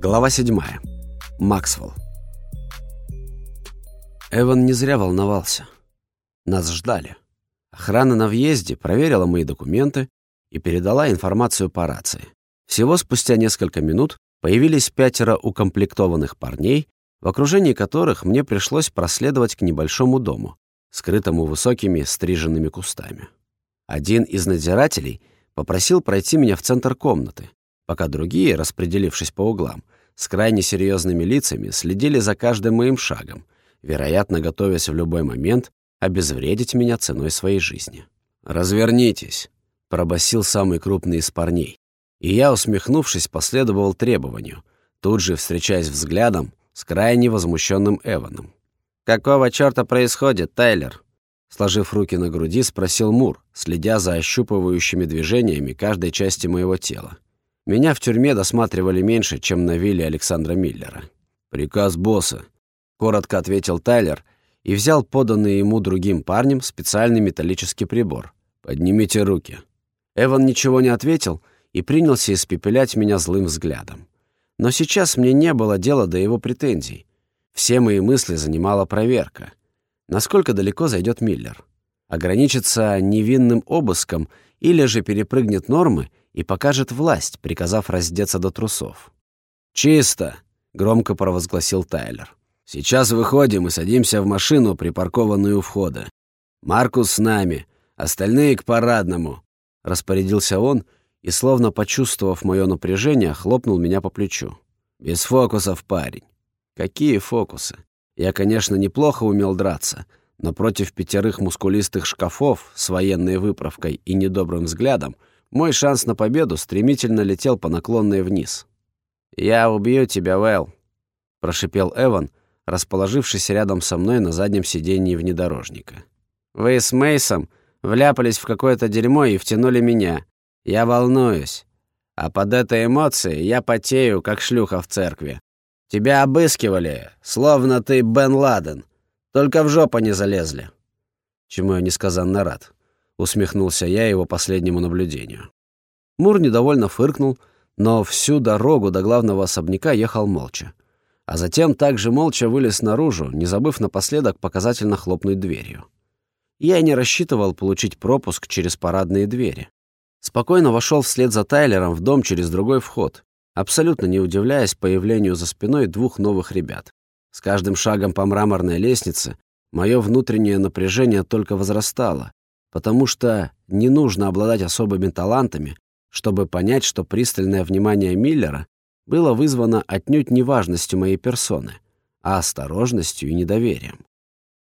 Глава 7. Максвелл. Эван не зря волновался. Нас ждали. Охрана на въезде проверила мои документы и передала информацию по рации. Всего спустя несколько минут появились пятеро укомплектованных парней, в окружении которых мне пришлось проследовать к небольшому дому, скрытому высокими стриженными кустами. Один из надзирателей попросил пройти меня в центр комнаты, пока другие, распределившись по углам, с крайне серьезными лицами следили за каждым моим шагом, вероятно, готовясь в любой момент обезвредить меня ценой своей жизни. «Развернитесь», — пробасил самый крупный из парней. И я, усмехнувшись, последовал требованию, тут же встречаясь взглядом с крайне возмущенным Эваном. «Какого черта происходит, Тайлер?» Сложив руки на груди, спросил Мур, следя за ощупывающими движениями каждой части моего тела. Меня в тюрьме досматривали меньше, чем на вилле Александра Миллера. «Приказ босса», — коротко ответил Тайлер и взял поданный ему другим парнем специальный металлический прибор. «Поднимите руки». Эван ничего не ответил и принялся испепелять меня злым взглядом. Но сейчас мне не было дела до его претензий. Все мои мысли занимала проверка. Насколько далеко зайдет Миллер? Ограничится невинным обыском или же перепрыгнет нормы и покажет власть, приказав раздеться до трусов. «Чисто!» — громко провозгласил Тайлер. «Сейчас выходим и садимся в машину, припаркованную у входа. Маркус с нами, остальные к парадному», — распорядился он и, словно почувствовав мое напряжение, хлопнул меня по плечу. «Без фокусов, парень». «Какие фокусы?» Я, конечно, неплохо умел драться, но против пятерых мускулистых шкафов с военной выправкой и недобрым взглядом мой шанс на победу стремительно летел по наклонной вниз. «Я убью тебя, Вэл», — прошипел Эван, расположившись рядом со мной на заднем сиденье внедорожника. «Вы с Мейсом вляпались в какое-то дерьмо и втянули меня. Я волнуюсь. А под этой эмоцией я потею, как шлюха в церкви. Тебя обыскивали, словно ты Бен Ладен. Только в жопу не залезли». Чему я несказанно рад усмехнулся я его последнему наблюдению. Мур недовольно фыркнул, но всю дорогу до главного особняка ехал молча. А затем также молча вылез наружу, не забыв напоследок показательно хлопнуть дверью. Я не рассчитывал получить пропуск через парадные двери. Спокойно вошел вслед за Тайлером в дом через другой вход, абсолютно не удивляясь появлению за спиной двух новых ребят. С каждым шагом по мраморной лестнице мое внутреннее напряжение только возрастало, потому что не нужно обладать особыми талантами, чтобы понять, что пристальное внимание Миллера было вызвано отнюдь не важностью моей персоны, а осторожностью и недоверием.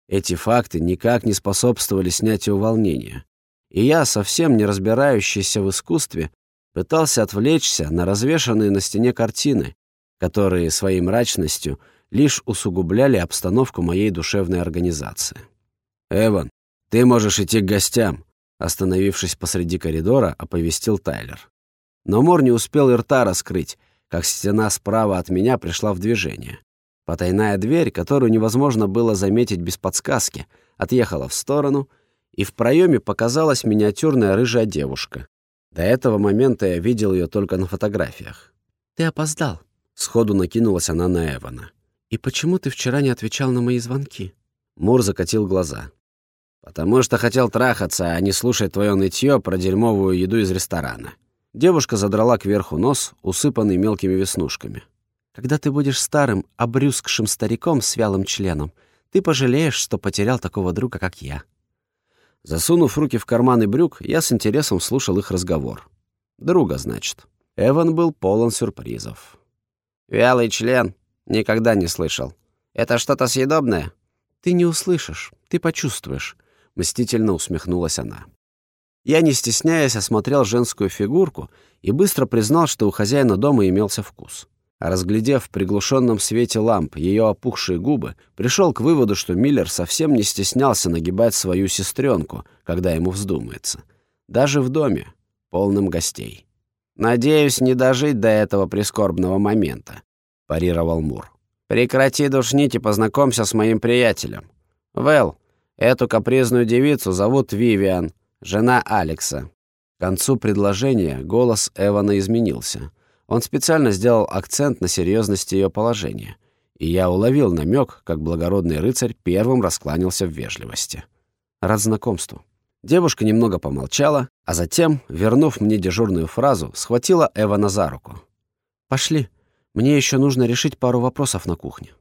Эти факты никак не способствовали снятию волнения, и я, совсем не разбирающийся в искусстве, пытался отвлечься на развешанные на стене картины, которые своей мрачностью лишь усугубляли обстановку моей душевной организации. «Эван, «Ты можешь идти к гостям», — остановившись посреди коридора, оповестил Тайлер. Но Мор не успел и рта раскрыть, как стена справа от меня пришла в движение. Потайная дверь, которую невозможно было заметить без подсказки, отъехала в сторону, и в проеме показалась миниатюрная рыжая девушка. До этого момента я видел ее только на фотографиях. «Ты опоздал», — сходу накинулась она на Эвана. «И почему ты вчера не отвечал на мои звонки?» Мур закатил глаза. «Потому что хотел трахаться, а не слушать твое нытье про дерьмовую еду из ресторана». Девушка задрала кверху нос, усыпанный мелкими веснушками. «Когда ты будешь старым, обрюзгшим стариком с вялым членом, ты пожалеешь, что потерял такого друга, как я». Засунув руки в карманы брюк, я с интересом слушал их разговор. «Друга, значит». Эван был полон сюрпризов. «Вялый член? Никогда не слышал. Это что-то съедобное?» «Ты не услышишь, ты почувствуешь. Мстительно усмехнулась она. Я, не стесняясь, осмотрел женскую фигурку и быстро признал, что у хозяина дома имелся вкус. Разглядев в приглушенном свете ламп ее опухшие губы, пришел к выводу, что Миллер совсем не стеснялся нагибать свою сестренку, когда ему вздумается. Даже в доме, полном гостей. «Надеюсь, не дожить до этого прискорбного момента», — парировал Мур. «Прекрати душнить и познакомься с моим приятелем. Вэл, Эту капризную девицу зовут Вивиан, жена Алекса». К концу предложения голос Эвана изменился. Он специально сделал акцент на серьезности ее положения, и я уловил намек, как благородный рыцарь первым раскланялся в вежливости. Рад знакомству. Девушка немного помолчала, а затем, вернув мне дежурную фразу, схватила Эвана за руку. «Пошли. Мне еще нужно решить пару вопросов на кухне».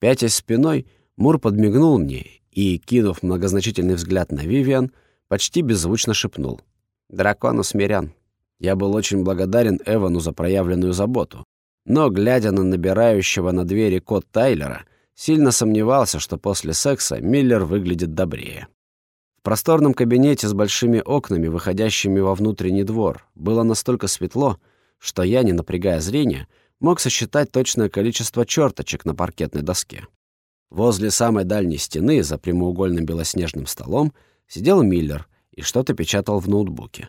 Пятясь спиной, Мур подмигнул мне и, кинув многозначительный взгляд на Вивиан, почти беззвучно шепнул. «Дракон усмирян». Я был очень благодарен Эвану за проявленную заботу, но, глядя на набирающего на двери код Тайлера, сильно сомневался, что после секса Миллер выглядит добрее. В просторном кабинете с большими окнами, выходящими во внутренний двор, было настолько светло, что я, не напрягая зрения, мог сосчитать точное количество черточек на паркетной доске. Возле самой дальней стены, за прямоугольным белоснежным столом, сидел Миллер и что-то печатал в ноутбуке.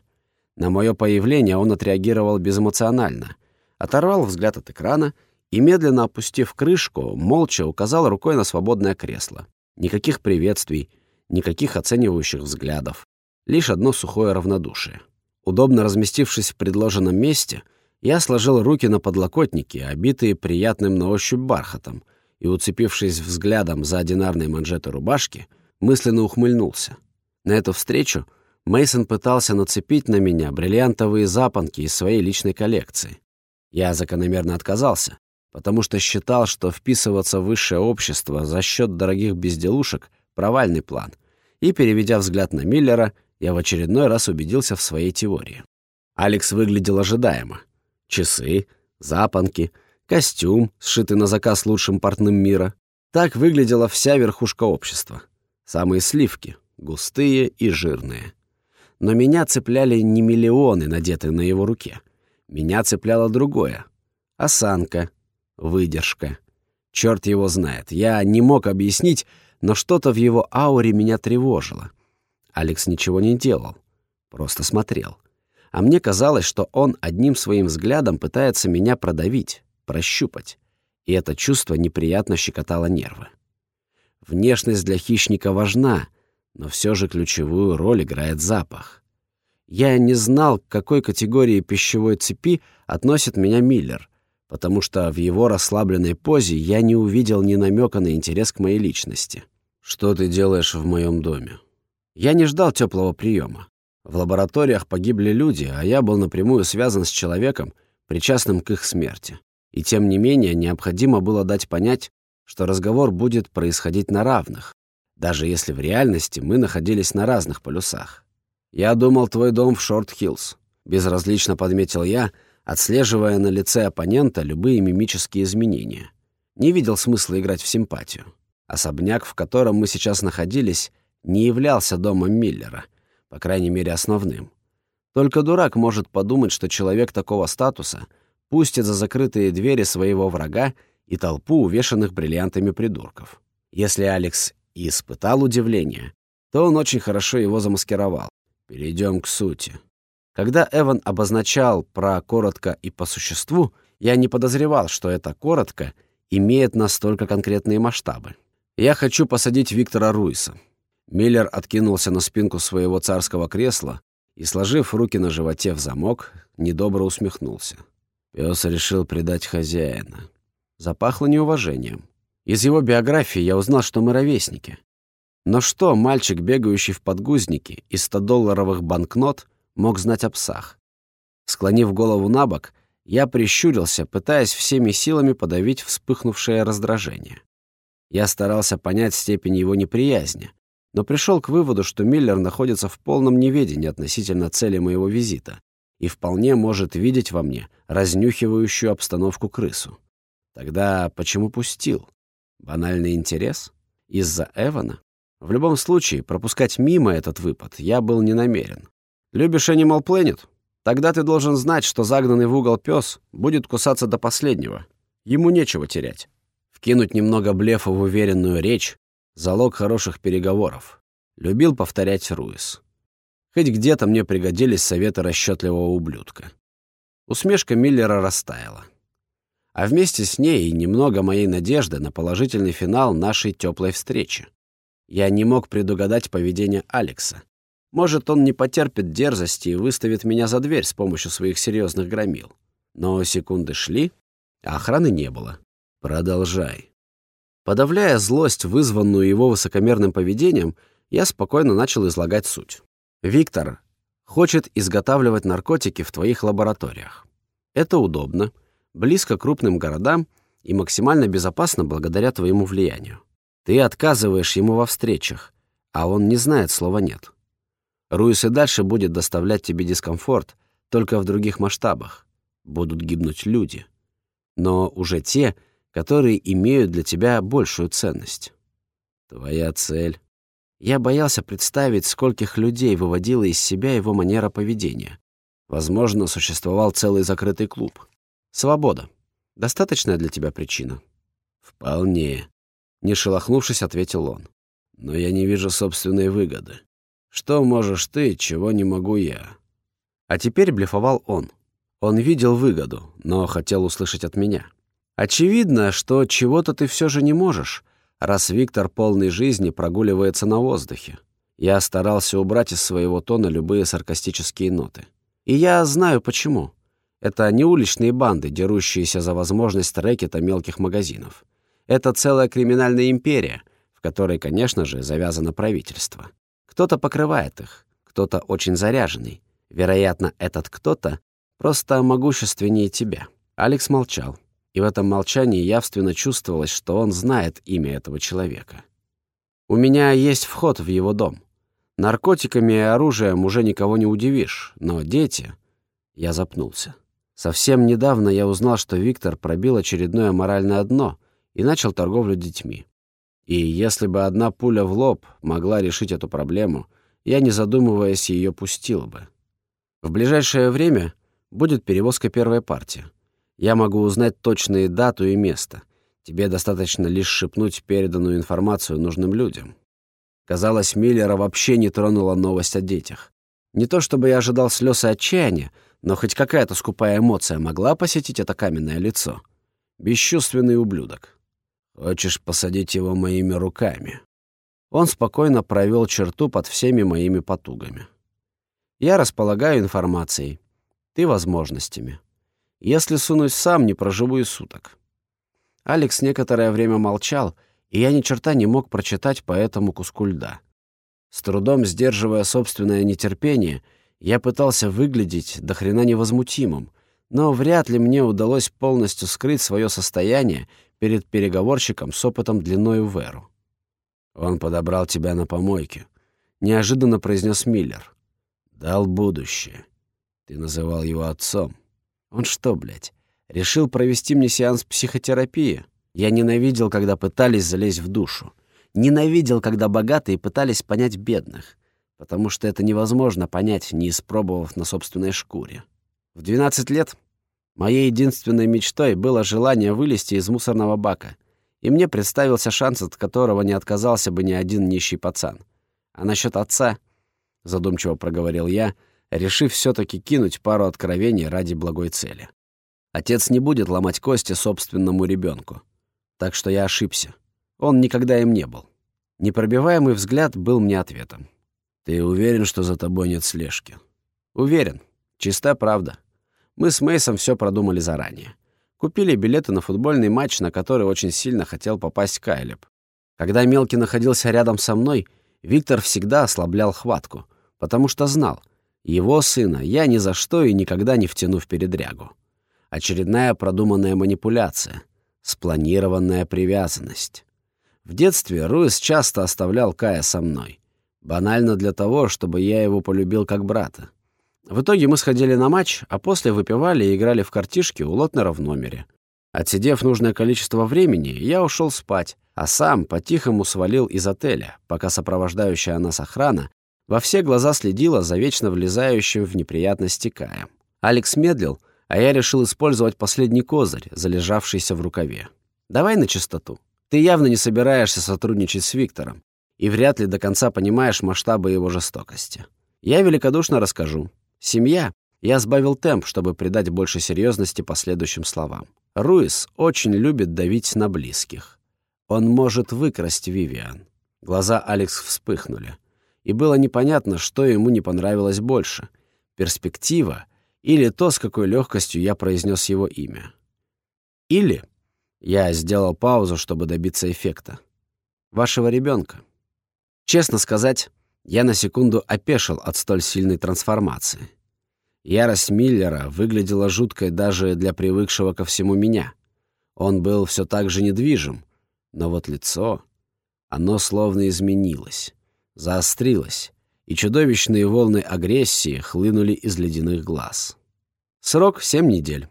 На мое появление он отреагировал безэмоционально, оторвал взгляд от экрана и, медленно опустив крышку, молча указал рукой на свободное кресло. Никаких приветствий, никаких оценивающих взглядов, лишь одно сухое равнодушие. Удобно разместившись в предложенном месте, я сложил руки на подлокотнике, обитые приятным на ощупь бархатом, и, уцепившись взглядом за одинарные манжеты рубашки, мысленно ухмыльнулся. На эту встречу — Мейсон пытался нацепить на меня бриллиантовые запонки из своей личной коллекции. Я закономерно отказался, потому что считал, что вписываться в высшее общество за счет дорогих безделушек — провальный план. И, переведя взгляд на Миллера, я в очередной раз убедился в своей теории. Алекс выглядел ожидаемо. Часы, запонки, костюм, сшитый на заказ лучшим портным мира. Так выглядела вся верхушка общества. Самые сливки, густые и жирные. Но меня цепляли не миллионы, надетые на его руке. Меня цепляло другое. Осанка, выдержка. Черт его знает. Я не мог объяснить, но что-то в его ауре меня тревожило. Алекс ничего не делал, просто смотрел. А мне казалось, что он одним своим взглядом пытается меня продавить, прощупать. И это чувство неприятно щекотало нервы. Внешность для хищника важна — но все же ключевую роль играет запах. Я не знал, к какой категории пищевой цепи относит меня Миллер, потому что в его расслабленной позе я не увидел ни намека на интерес к моей личности. «Что ты делаешь в моем доме?» Я не ждал теплого приема. В лабораториях погибли люди, а я был напрямую связан с человеком, причастным к их смерти. И тем не менее необходимо было дать понять, что разговор будет происходить на равных, даже если в реальности мы находились на разных полюсах. «Я думал, твой дом в Шорт-Хиллз», — безразлично подметил я, отслеживая на лице оппонента любые мимические изменения. Не видел смысла играть в симпатию. Особняк, в котором мы сейчас находились, не являлся домом Миллера, по крайней мере, основным. Только дурак может подумать, что человек такого статуса пустит за закрытые двери своего врага и толпу увешанных бриллиантами придурков. Если Алекс и испытал удивление, то он очень хорошо его замаскировал. Перейдем к сути. Когда Эван обозначал про коротко и по существу, я не подозревал, что это коротко имеет настолько конкретные масштабы. Я хочу посадить Виктора Руиса. Миллер откинулся на спинку своего царского кресла и, сложив руки на животе в замок, недобро усмехнулся. Пес решил предать хозяина. Запахло неуважением. Из его биографии я узнал, что мы ровесники. Но что мальчик, бегающий в подгузнике из 100-долларовых банкнот, мог знать о псах? Склонив голову на бок, я прищурился, пытаясь всеми силами подавить вспыхнувшее раздражение. Я старался понять степень его неприязни, но пришел к выводу, что Миллер находится в полном неведении относительно цели моего визита и вполне может видеть во мне разнюхивающую обстановку крысу. Тогда почему пустил? Банальный интерес? Из-за Эвана? В любом случае, пропускать мимо этот выпад я был не намерен. Любишь Animal Planet? Тогда ты должен знать, что загнанный в угол пес будет кусаться до последнего. Ему нечего терять. Вкинуть немного блефа в уверенную речь — залог хороших переговоров. Любил повторять Руис. Хоть где-то мне пригодились советы расчетливого ублюдка. Усмешка Миллера растаяла а вместе с ней и немного моей надежды на положительный финал нашей теплой встречи. Я не мог предугадать поведение Алекса. Может, он не потерпит дерзости и выставит меня за дверь с помощью своих серьезных громил. Но секунды шли, а охраны не было. Продолжай. Подавляя злость, вызванную его высокомерным поведением, я спокойно начал излагать суть. «Виктор хочет изготавливать наркотики в твоих лабораториях. Это удобно, близко к крупным городам и максимально безопасно благодаря твоему влиянию. Ты отказываешь ему во встречах, а он не знает слова «нет». Руис и дальше будет доставлять тебе дискомфорт, только в других масштабах. Будут гибнуть люди. Но уже те, которые имеют для тебя большую ценность. Твоя цель. Я боялся представить, скольких людей выводила из себя его манера поведения. Возможно, существовал целый закрытый клуб. Свобода. Достаточная для тебя причина? Вполне. Не шелохнувшись, ответил он. Но я не вижу собственной выгоды. Что можешь ты, чего не могу я? А теперь блефовал он. Он видел выгоду, но хотел услышать от меня. Очевидно, что чего-то ты все же не можешь, раз Виктор полной жизни прогуливается на воздухе. Я старался убрать из своего тона любые саркастические ноты. И я знаю почему. Это не уличные банды, дерущиеся за возможность рэкета мелких магазинов. Это целая криминальная империя, в которой, конечно же, завязано правительство. Кто-то покрывает их, кто-то очень заряженный. Вероятно, этот кто-то просто могущественнее тебя. Алекс молчал, и в этом молчании явственно чувствовалось, что он знает имя этого человека. «У меня есть вход в его дом. Наркотиками и оружием уже никого не удивишь, но дети...» Я запнулся. Совсем недавно я узнал, что Виктор пробил очередное моральное дно и начал торговлю детьми. И если бы одна пуля в лоб могла решить эту проблему, я, не задумываясь, ее пустил бы. В ближайшее время будет перевозка первой партии. Я могу узнать точные дату и место. Тебе достаточно лишь шепнуть переданную информацию нужным людям. Казалось, Миллера вообще не тронула новость о детях. Не то чтобы я ожидал слез и отчаяния, но хоть какая-то скупая эмоция могла посетить это каменное лицо. Бесчувственный ублюдок. Хочешь посадить его моими руками?» Он спокойно провел черту под всеми моими потугами. «Я располагаю информацией, ты — возможностями. Если сунусь сам, не проживу и суток». Алекс некоторое время молчал, и я ни черта не мог прочитать по этому куску льда. С трудом сдерживая собственное нетерпение, я пытался выглядеть до хрена невозмутимым, но вряд ли мне удалось полностью скрыть свое состояние перед переговорщиком с опытом длиною в эру. «Он подобрал тебя на помойке», — неожиданно произнес Миллер. «Дал будущее. Ты называл его отцом. Он что, блядь, решил провести мне сеанс психотерапии? Я ненавидел, когда пытались залезть в душу. Ненавидел, когда богатые пытались понять бедных, потому что это невозможно понять, не испробовав на собственной шкуре. В 12 лет Моей единственной мечтой было желание вылезти из мусорного бака, и мне представился шанс, от которого не отказался бы ни один нищий пацан. А насчет отца, задумчиво проговорил я, решив все таки кинуть пару откровений ради благой цели. Отец не будет ломать кости собственному ребенку, Так что я ошибся. Он никогда им не был. Непробиваемый взгляд был мне ответом. «Ты уверен, что за тобой нет слежки?» «Уверен. Чистая правда. Мы с Мейсом все продумали заранее. Купили билеты на футбольный матч, на который очень сильно хотел попасть Кайлеб. Когда Мелкий находился рядом со мной, Виктор всегда ослаблял хватку, потому что знал, его сына я ни за что и никогда не втяну в передрягу. Очередная продуманная манипуляция, спланированная привязанность. В детстве Руис часто оставлял Кая со мной. Банально для того, чтобы я его полюбил как брата. В итоге мы сходили на матч, а после выпивали и играли в картишки у Лотнера в номере. Отсидев нужное количество времени, я ушел спать, а сам по-тихому свалил из отеля, пока сопровождающая нас охрана во все глаза следила за вечно влезающим в неприятности Каем. Алекс медлил, а я решил использовать последний козырь, залежавшийся в рукаве. «Давай на чистоту. Ты явно не собираешься сотрудничать с Виктором и вряд ли до конца понимаешь масштабы его жестокости. Я великодушно расскажу. Семья. Я сбавил темп, чтобы придать больше серьезности последующим словам. Руис очень любит давить на близких. Он может выкрасть Вивиан. Глаза Алекс вспыхнули. И было непонятно, что ему не понравилось больше. Перспектива или то, с какой легкостью я произнес его имя. Или я сделал паузу, чтобы добиться эффекта. Вашего ребенка. Честно сказать, я на секунду опешил от столь сильной трансформации. Ярость Миллера выглядела жуткой даже для привыкшего ко всему меня. Он был все так же недвижим, но вот лицо, оно словно изменилось, заострилось, и чудовищные волны агрессии хлынули из ледяных глаз. Срок — семь недель.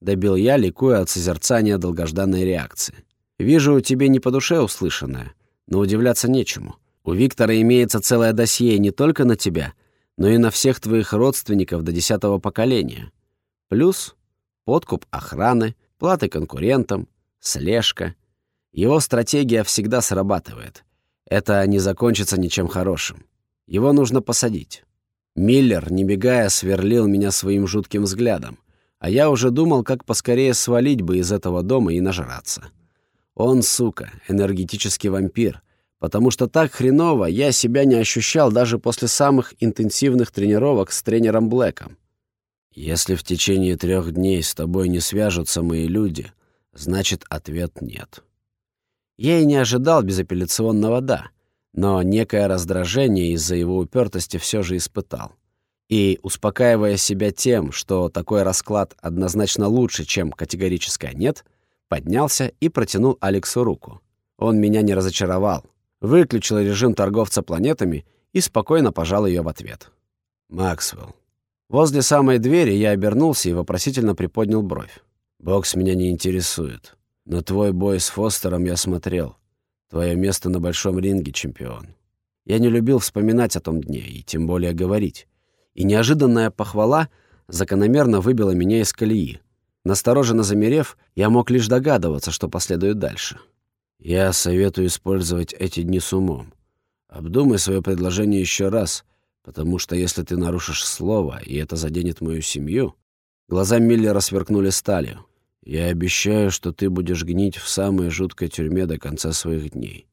Добил я, ликуя от созерцания долгожданной реакции. Вижу, тебе не по душе услышанное, но удивляться нечему. У Виктора имеется целое досье не только на тебя, но и на всех твоих родственников до десятого поколения. Плюс подкуп охраны, платы конкурентам, слежка. Его стратегия всегда срабатывает. Это не закончится ничем хорошим. Его нужно посадить. Миллер, не бегая, сверлил меня своим жутким взглядом, а я уже думал, как поскорее свалить бы из этого дома и нажраться. Он, сука, энергетический вампир — потому что так хреново я себя не ощущал даже после самых интенсивных тренировок с тренером Блэком. Если в течение трех дней с тобой не свяжутся мои люди, значит, ответ нет. Я и не ожидал безапелляционного «да», но некое раздражение из-за его упертости все же испытал. И, успокаивая себя тем, что такой расклад однозначно лучше, чем категорическое «нет», поднялся и протянул Алексу руку. Он меня не разочаровал выключил режим торговца планетами и спокойно пожал ее в ответ. «Максвелл». Возле самой двери я обернулся и вопросительно приподнял бровь. «Бокс меня не интересует. Но твой бой с Фостером я смотрел. Твое место на большом ринге, чемпион». Я не любил вспоминать о том дне и тем более говорить. И неожиданная похвала закономерно выбила меня из колеи. Настороженно замерев, я мог лишь догадываться, что последует дальше. Я советую использовать эти дни с умом. Обдумай свое предложение еще раз, потому что если ты нарушишь слово, и это заденет мою семью...» Глаза Миллера сверкнули сталью. «Я обещаю, что ты будешь гнить в самой жуткой тюрьме до конца своих дней.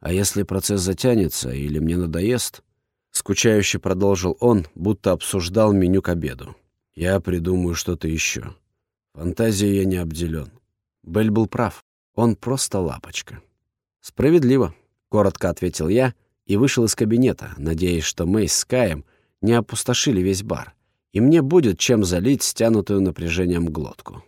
А если процесс затянется или мне надоест...» Скучающе продолжил он, будто обсуждал меню к обеду. «Я придумаю что-то еще. Фантазией я не обделен». Белль был прав. Он просто лапочка. «Справедливо», — коротко ответил я и вышел из кабинета, надеясь, что Мэй с Каем не опустошили весь бар, и мне будет чем залить стянутую напряжением глотку.